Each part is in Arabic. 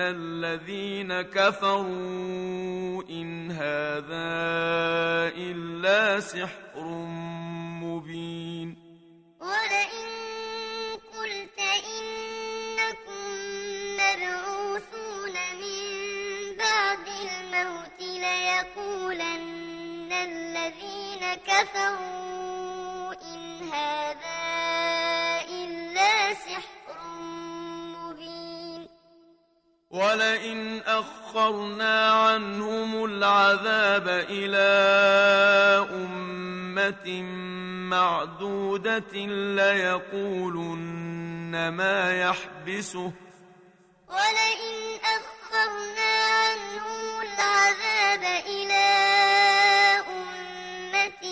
الذين كفروا إن هذا إلا سحر مبين ولئن قلت إنكم مبعوثون من بعد الموت ليقولن الذين كفروا إن هذا ولئن أخرنا عنهم العذاب إلى أمة معدودة ليقولن ما يحبسه. ولئن أخرنا عنهم العذاب إلى أمة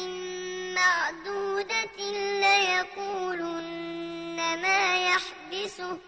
معدودة ليقولن ما يحبسه.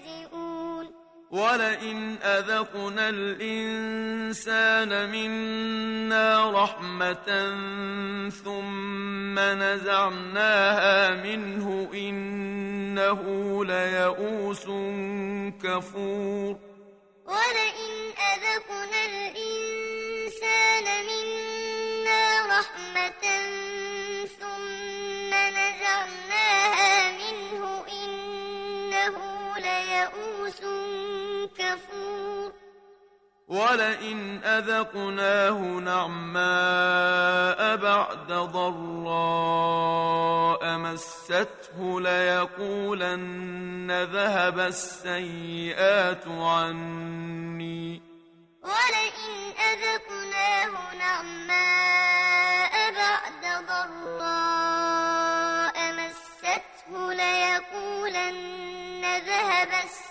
ولئن أذقنا الإنسان منا رحمة ثم نزعناها منه إنه ليئوس كفور ولئن أذقنا الإنسان منا رحمة ثم نزعناها منه إنه ليئوس كفور ولئن أذقناه نعماء بعد ضراء مسته ليقولن ذهب السيئات عني. ولئن أذقناه نعماء بعد ضراء مسته ليقولن ذهب السيئات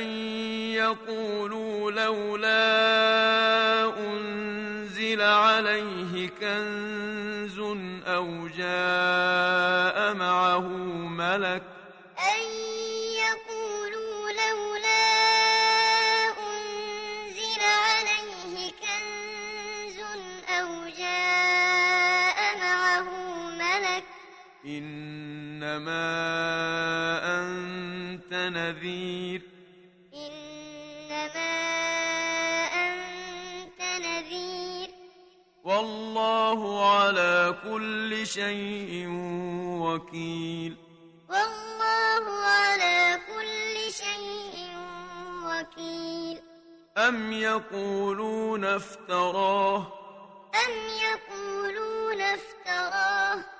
أن يقولوا لولا أنزل عليه كنز أو جاء معه ملك كل شيء وكيل. والله على كل شيء وكيل. أم يقولون افتراه. أم يقولون افتراه.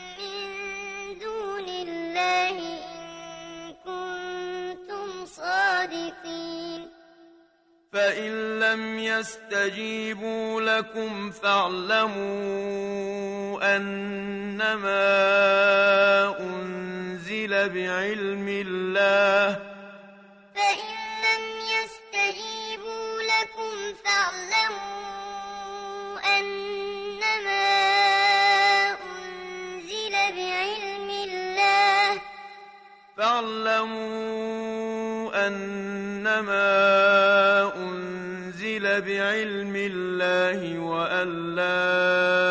الله إن كنتم صادقين. فإن لم يستجيبوا لكم فاعلموا أنما أنزل بعلم الله. فإن لم يستجيبوا لكم فاعلموا فاعلموا أنما أنزل بعلم الله وأن لا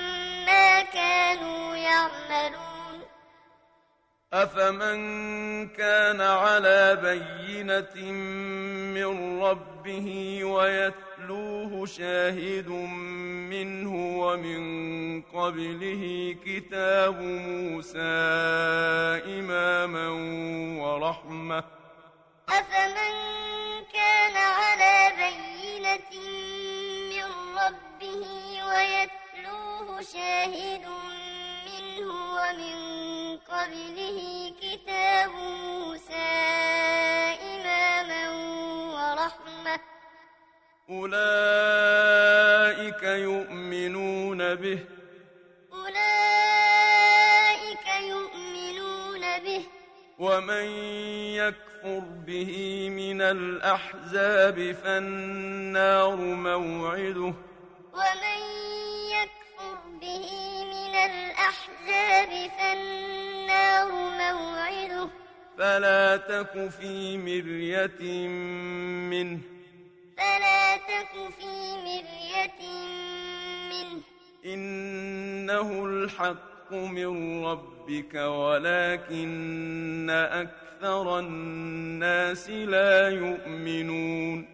كانوا يعملون. أفمن كان على بينة من ربه ويتلوه شاهد منه ومن قبله كتاب موسى إماما ورحمة. أفمن كان على بينة من ربه ويتلوه شاهد منه ومن قبله كتاب موسى إماما ورحمة. أولئك يؤمنون به. أولئك يؤمنون به. ومن يكفر به من الأحزاب فالنار موعده. ومن الأحزاب فالنار موعده. فلا تك في مرية منه. فلا تك في مرية منه. إنه الحق من ربك ولكن أكثر الناس لا يؤمنون.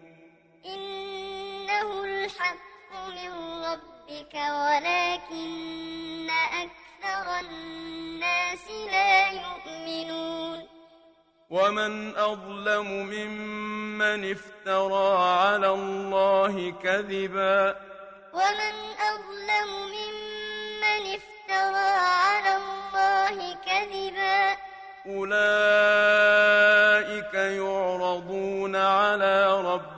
إنه الحق من ربك ولكن أكثر الناس لا يؤمنون. ومن أظلم ممن افترى على الله كذبا. ومن أظلم ممن افترى على الله كذبا. أولئك يعرضون على ربهم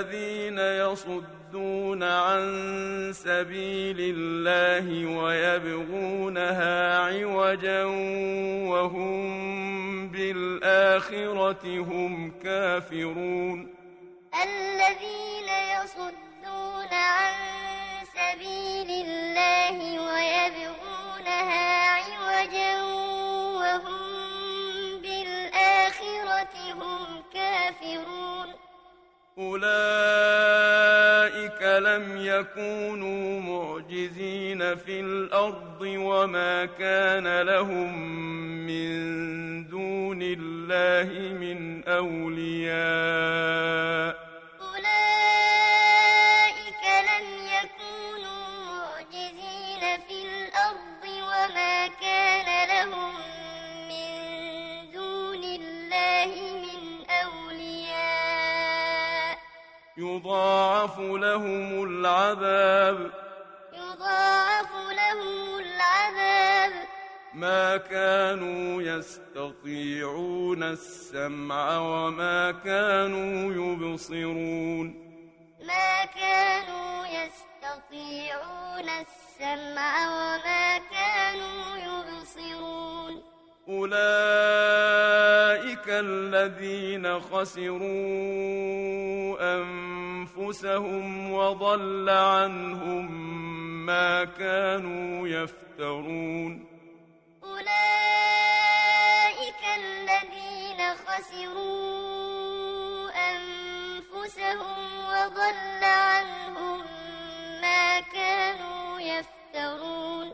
الذين يصدون عن سبيل الله ويبغونها عوجا وهم بالآخرة هم كافرون. الذين يصدون عن سبيل الله ويبغونها أولئك لم يكونوا معجزين في الأرض وما كان لهم من دون الله من أولياء. يضاعف لهم العذاب. يضاعف لهم العذاب. ما كانوا يستطيعون السمع وما كانوا يبصرون. ما كانوا يستطيعون السمع وما كانوا يبصرون. أولئك الذين خسروا أنفسهم وضل عنهم ما كانوا يفترون. أولئك الذين خسروا أنفسهم وضل عنهم ما كانوا يفترون.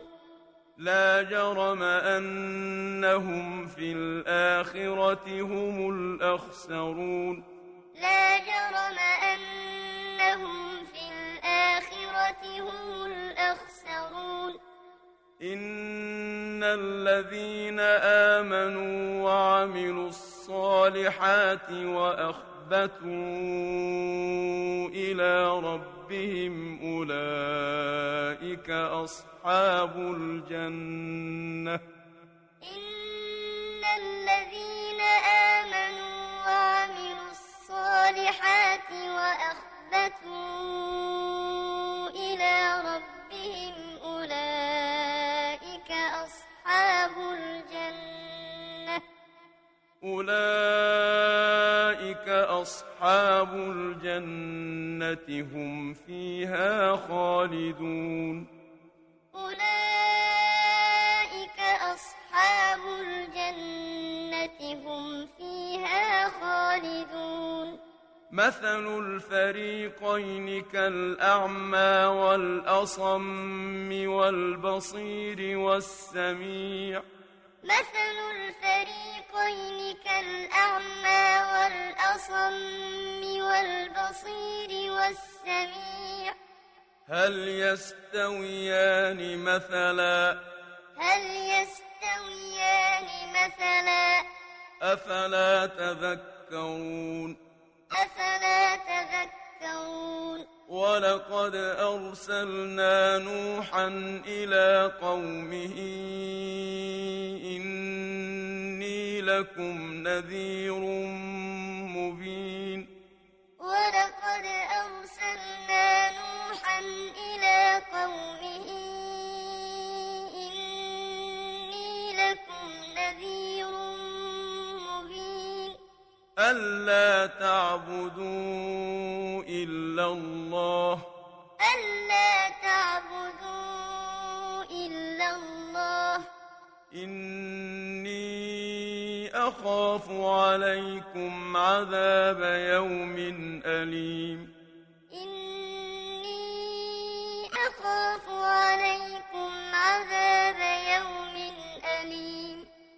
لا جرم أنهم في الآخرة هم الأخسرون. لا جرم أنهم في الآخرة هم الأخسرون. إن الذين آمنوا وعملوا الصالحات وأخبتوا إلى ربهم أولئك أصحاب الجنة. وأخبتوا إلى ربهم أولئك أصحاب الجنة أولئك أصحاب الجنة هم فيها خالدون مثل الفريقين كالأعمى والأصم والبصير والسميع. مثل الفريقين كالأعمى والأصم والبصير والسميع. هل يستويان مثلا؟ هل يستويان مثلا؟ أفلا تذكرون؟ أفلا تذكرون؟ ولقد أرسلنا نوحا إلى قومه إني لكم نذير مبين. ولقد أرسلنا نوحا إلى قومه ألا تعبدوا إلا الله. ألا تعبدوا إلا الله. إني أخاف عليكم عذاب يوم أليم. إني أخاف عليكم عذاب يوم أليم.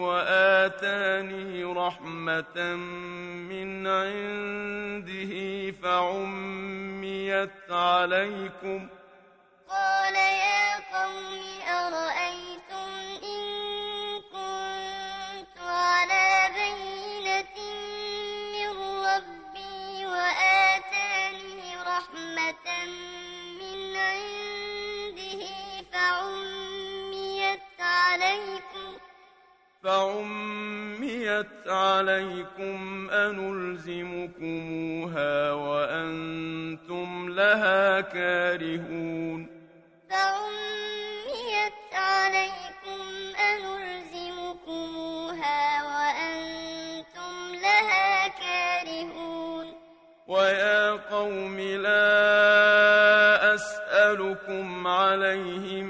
وآتاني رحمة من عنده فعميت عليكم قال يا قوم أرأيتم فعميت عليكم أنلزمكموها وأنتم لها كارهون. فعميت عليكم أنلزمكموها وأنتم لها كارهون. ويا قوم لا أسألكم عليه مالا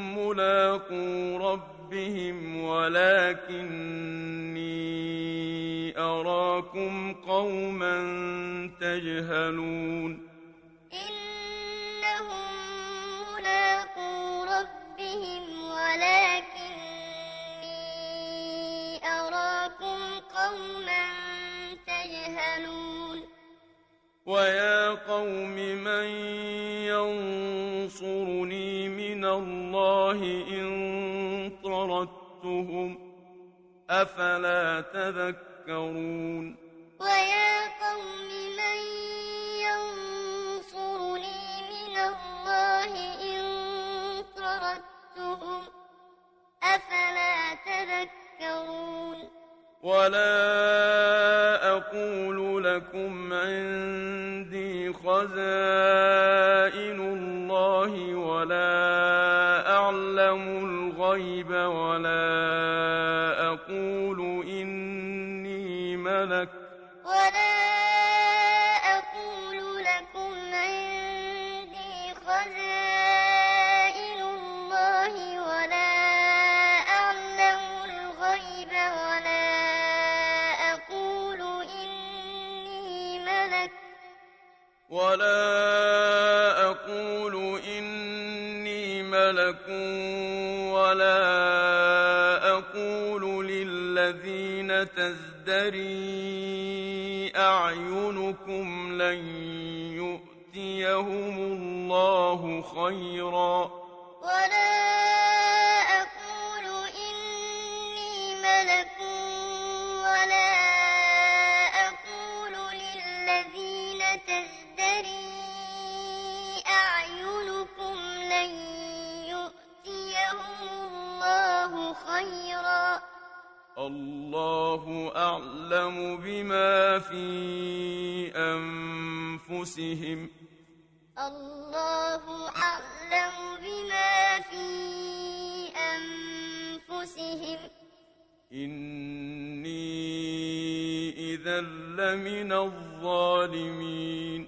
ملاقو ربهم ولكني أراكم قوما تجهلون إنهم ملاقو ربهم ولكني أراكم قوما تجهلون ويا قوم من الله إن طردتهم أفلا تذكرون ويا قوم من ينصرني من الله إن طردتهم أفلا تذكرون ولا أقول لكم عندي خزائن الله أعلم بما في أنفسهم. الله أعلم بما في أنفسهم. إني إذا لمن الظالمين.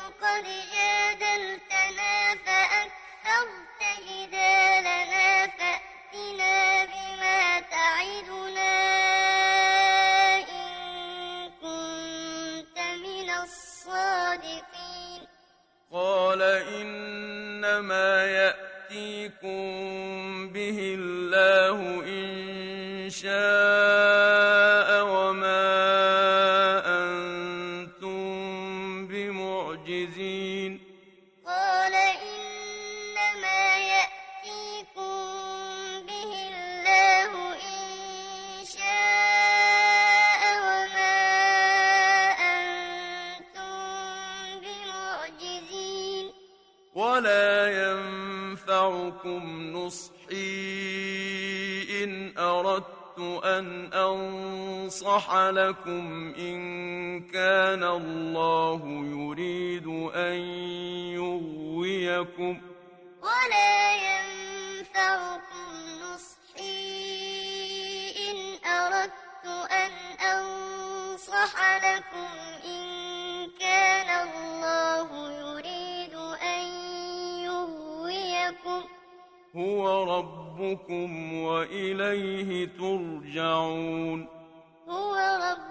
الله يريد أن يغويكم. ولا ينفعكم نصحي إن أردت أن أنصح لكم. إن كان الله يريد أن يغويكم. هو ربكم وإليه ترجعون. هو ربكم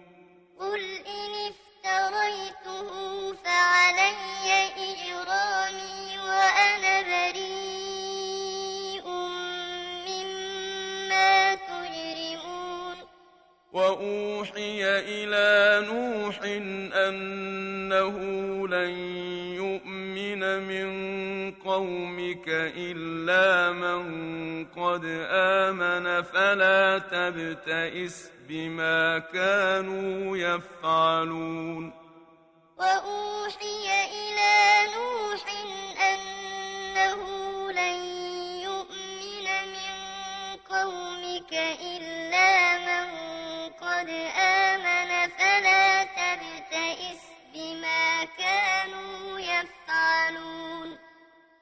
وأوحي إلى نوح أنه لن يؤمن من قومك إلا من قد آمن فلا تبتئس بما كانوا يفعلون.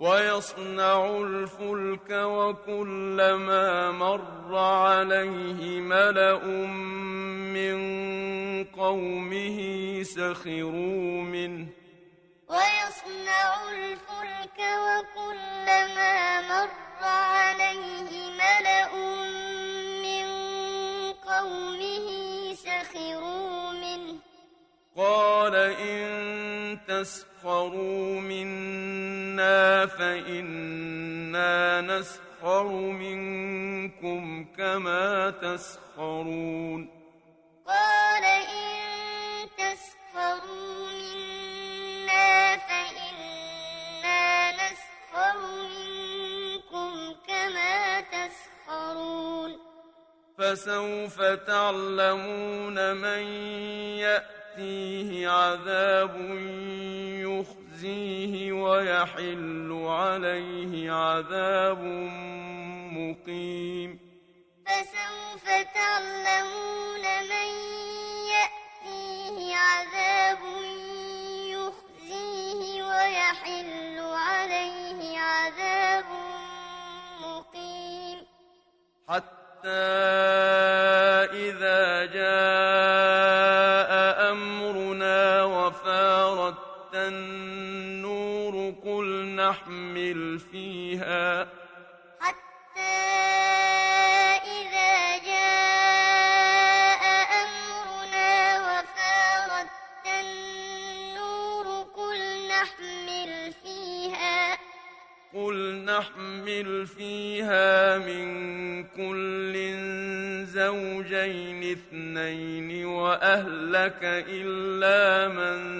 ويصنع الفلك وكلما مر عليه ملأ من قومه سخروا منه. ويصنع الفلك وكلما مر عليه ملأ من قومه سخروا منه. قال إن تسخروا منا فإنا نسخر منكم كما تسخرون. قال إن تسخروا منا فإنا نسخر منكم كما تسخرون. فسوف تعلمون من يأتيه عذاب يخزيه ويحل عليه عذاب مقيم. فسوف تعلمون من يأتيه عذاب يخزيه ويحل عليه عذاب مقيم. حتى نحمل فيها. حتى إذا جاء أمرنا وفارت النور قل نحمل فيها. قل نحمل فيها من كل زوجين اثنين وأهلك إلا من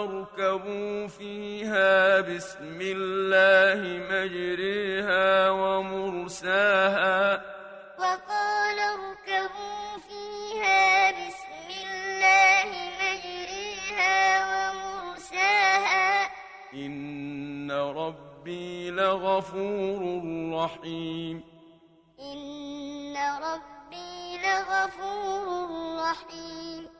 وقال اركبوا فيها بسم الله مجريها ومرساها. وقال اركبوا فيها بسم الله مجريها ومرساها. إن ربي لغفور رحيم. إن ربي لغفور رحيم.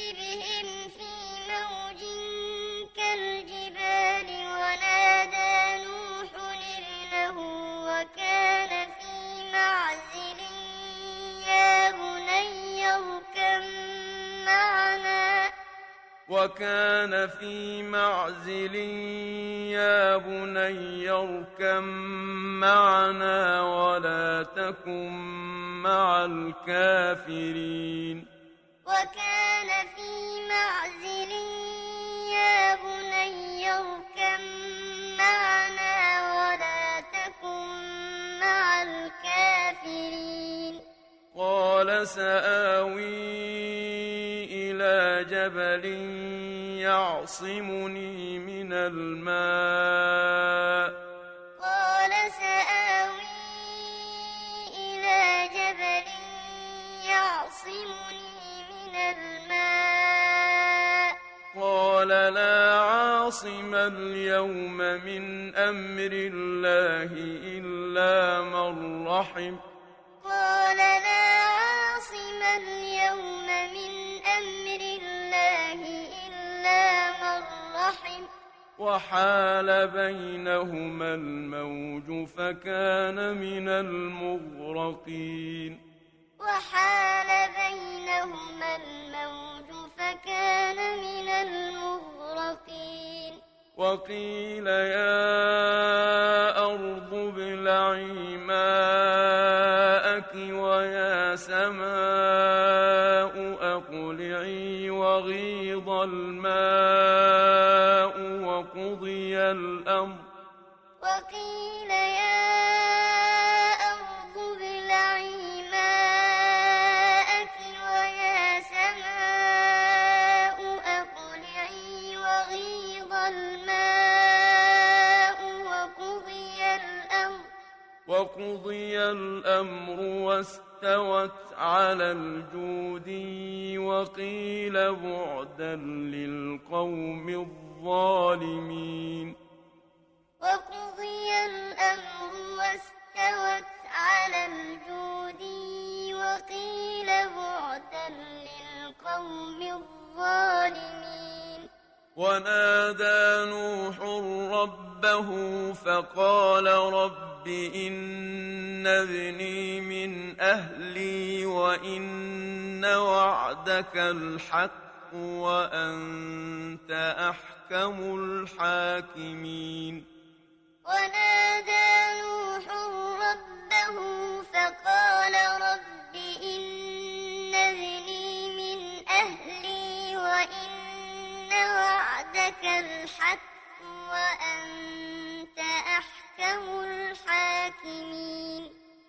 وكان في معزل يا بني اركب معنا ولا تكن مع الكافرين. وكان في معزل يا بني اركب معنا ولا تكن مع الكافرين. قال سآوي إلى جبل يعصمني من الماء. قال سآوي إلى جبل يعصمني من الماء. قال لا عاصم اليوم من أمر الله إلا من رحم. قال لا عاصم اليوم من أمر الله إلا من رحم. وحال بينهما الموج فكان من المغرقين. وحال بينهما الموج فكان من المغرقين. وقيل يا أرض ابلعي ماءك ويا سماء أقلعي وغيض الماء وقضي الأمر. وقيل يا أرض ابلعي ماءك ويا سماء أقلعي وغيض الماء وقضي الأمر. وقضي الأمر واستوت على الجودي وقيل بعدا للقوم الظالمين. وقضي الأمر واستوت على الجودي وقيل بعدا للقوم الظالمين. ونادى نوح ربه فقال رب إن ابني من أهلي وإن وعدك الحق وأنت أحكم الحاكمين. ونادى نوح ربه فقال رب إن إن وعدك الحق وأنت أحكم الحاكمين.